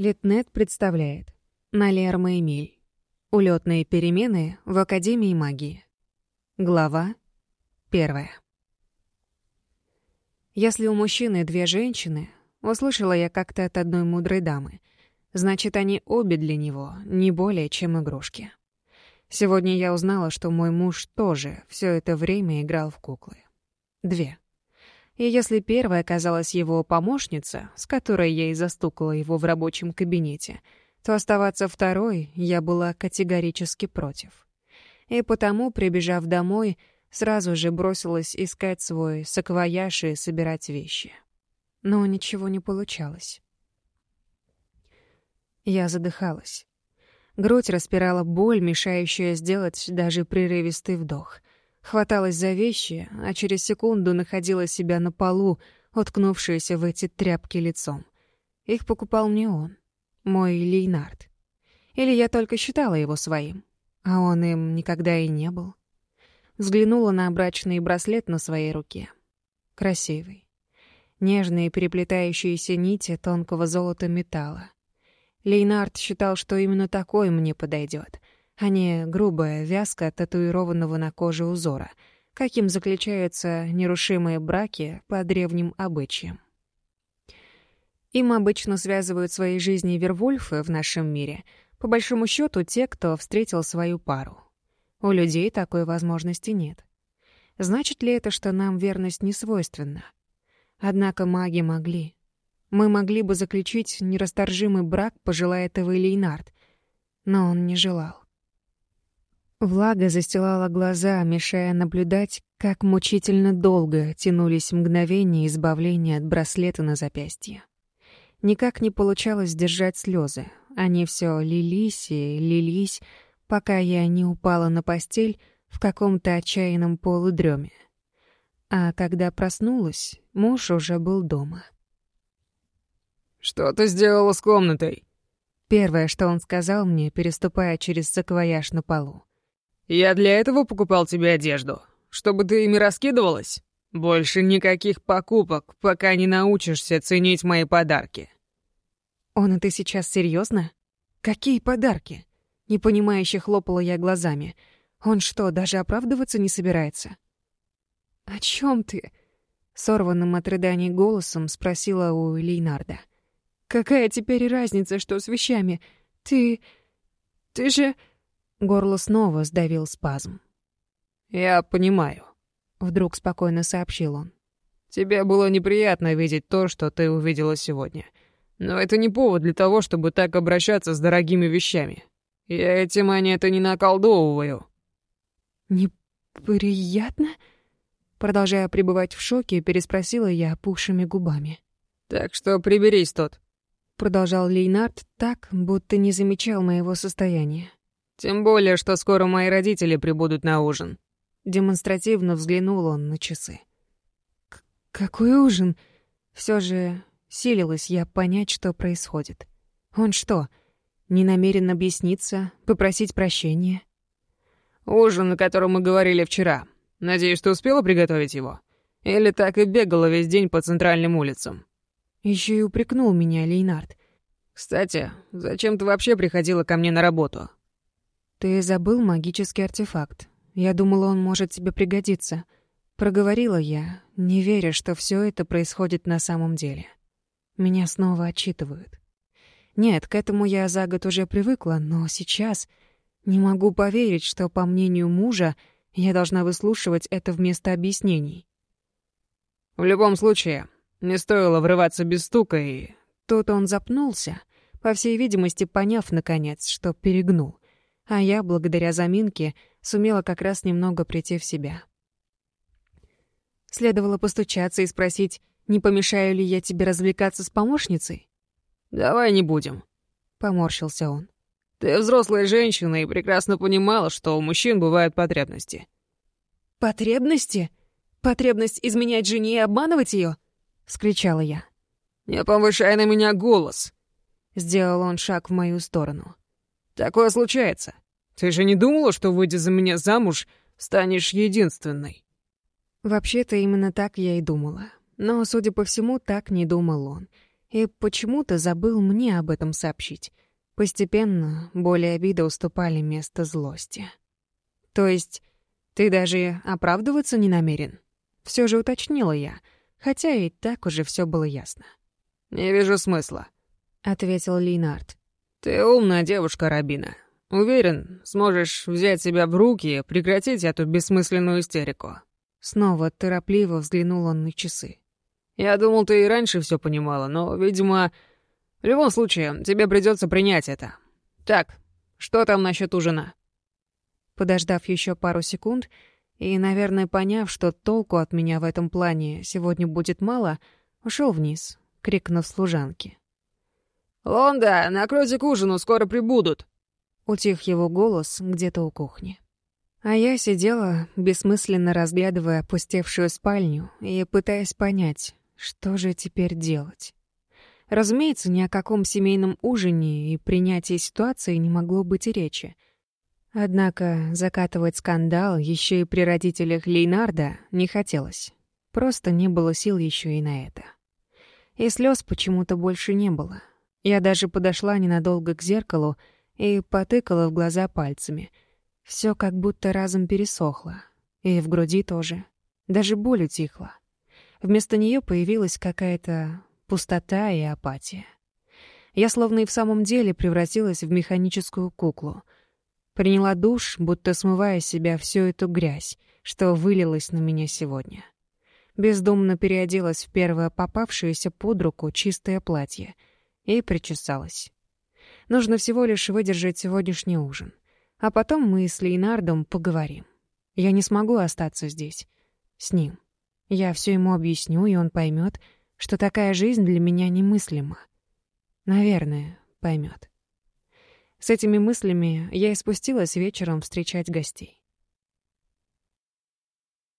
Литнет представляет Налерма Эмиль. Улетные перемены в Академии магии. Глава первая. Если у мужчины две женщины, услышала я как-то от одной мудрой дамы, значит, они обе для него не более чем игрушки. Сегодня я узнала, что мой муж тоже все это время играл в куклы. Две. И если первая оказалась его помощница, с которой я и застукала его в рабочем кабинете, то оставаться второй я была категорически против. И потому, прибежав домой, сразу же бросилась искать свой саквояж и собирать вещи. Но ничего не получалось. Я задыхалась. Грудь распирала боль, мешающая сделать даже прерывистый вдох — Хваталась за вещи, а через секунду находила себя на полу, уткнувшуюся в эти тряпки лицом. Их покупал не он, мой Лейнард. Или я только считала его своим, а он им никогда и не был. Взглянула на брачный браслет на своей руке. Красивый. Нежные переплетающиеся нити тонкого золота металла. Лейнард считал, что именно такой мне подойдет — а не грубая вязка татуированного на коже узора, каким заключаются нерушимые браки по древним обычаям. Им обычно связывают свои жизни вервольфы в нашем мире, по большому счету те, кто встретил свою пару. У людей такой возможности нет. Значит ли это, что нам верность не свойственна? Однако маги могли. Мы могли бы заключить нерасторжимый брак, пожелая этого Лейнард, но он не желал. Влага застилала глаза, мешая наблюдать, как мучительно долго тянулись мгновения избавления от браслета на запястье. Никак не получалось сдержать слезы. Они все лились и лились, пока я не упала на постель в каком-то отчаянном полудреме. А когда проснулась, муж уже был дома. «Что ты сделала с комнатой?» Первое, что он сказал мне, переступая через саквояж на полу. Я для этого покупал тебе одежду. Чтобы ты ими раскидывалась? Больше никаких покупок, пока не научишься ценить мои подарки». «Он, а ты сейчас серьезно? Какие подарки?» Непонимающе хлопала я глазами. «Он что, даже оправдываться не собирается?» «О чем ты?» Сорванным от рыданий голосом спросила у Лейнарда. «Какая теперь разница, что с вещами? Ты... ты же...» Горло снова сдавил спазм. «Я понимаю», — вдруг спокойно сообщил он. «Тебе было неприятно видеть то, что ты увидела сегодня. Но это не повод для того, чтобы так обращаться с дорогими вещами. Я этим а они это не наколдовываю». «Неприятно?» Продолжая пребывать в шоке, переспросила я пухшими губами. «Так что приберись тут», — продолжал Лейнард так, будто не замечал моего состояния. Тем более, что скоро мои родители прибудут на ужин». Демонстративно взглянул он на часы. «Какой ужин?» Все же силилась я понять, что происходит. «Он что, не намерен объясниться, попросить прощения?» «Ужин, о котором мы говорили вчера. Надеюсь, ты успела приготовить его? Или так и бегала весь день по центральным улицам?» Еще и упрекнул меня Лейнард. «Кстати, зачем ты вообще приходила ко мне на работу?» «Ты забыл магический артефакт. Я думала, он может тебе пригодиться». Проговорила я, не веря, что все это происходит на самом деле. Меня снова отчитывают. Нет, к этому я за год уже привыкла, но сейчас не могу поверить, что, по мнению мужа, я должна выслушивать это вместо объяснений. «В любом случае, не стоило врываться без стука, и...» Тут он запнулся, по всей видимости, поняв, наконец, что перегнул а я, благодаря заминке, сумела как раз немного прийти в себя. Следовало постучаться и спросить, не помешаю ли я тебе развлекаться с помощницей? «Давай не будем», — поморщился он. «Ты взрослая женщина и прекрасно понимала, что у мужчин бывают потребности». «Потребности? Потребность изменять жене и обманывать ее? вскричала я. «Не повышай на меня голос!» Сделал он шаг в мою сторону. Такое случается. Ты же не думала, что, выйдя за меня замуж, станешь единственной?» Вообще-то именно так я и думала. Но, судя по всему, так не думал он. И почему-то забыл мне об этом сообщить. Постепенно боли и обида уступали место злости. «То есть ты даже оправдываться не намерен?» Все же уточнила я, хотя и так уже все было ясно. «Не вижу смысла», — ответил Лейнард. Ты умная девушка, Рабина. Уверен, сможешь взять себя в руки и прекратить эту бессмысленную истерику. Снова торопливо взглянул он на часы. Я думал, ты и раньше все понимала, но, видимо... В любом случае, тебе придется принять это. Так, что там насчет ужина? Подождав еще пару секунд и, наверное, поняв, что толку от меня в этом плане сегодня будет мало, ушел вниз, крикнув служанке. Лонда да, накройте к ужину, скоро прибудут!» Утих его голос где-то у кухни. А я сидела, бессмысленно разглядывая опустевшую спальню и пытаясь понять, что же теперь делать. Разумеется, ни о каком семейном ужине и принятии ситуации не могло быть и речи. Однако закатывать скандал еще и при родителях Лейнарда не хотелось. Просто не было сил еще и на это. И слез почему-то больше не было. Я даже подошла ненадолго к зеркалу и потыкала в глаза пальцами. Все как будто разом пересохло. И в груди тоже. Даже боль утихла. Вместо нее появилась какая-то пустота и апатия. Я словно и в самом деле превратилась в механическую куклу. Приняла душ, будто смывая с себя всю эту грязь, что вылилась на меня сегодня. Бездумно переоделась в первое попавшееся под руку чистое платье — и причесалась. Нужно всего лишь выдержать сегодняшний ужин. А потом мы с Лейнардом поговорим. Я не смогу остаться здесь. С ним. Я все ему объясню, и он поймет, что такая жизнь для меня немыслима. Наверное, поймет. С этими мыслями я и спустилась вечером встречать гостей.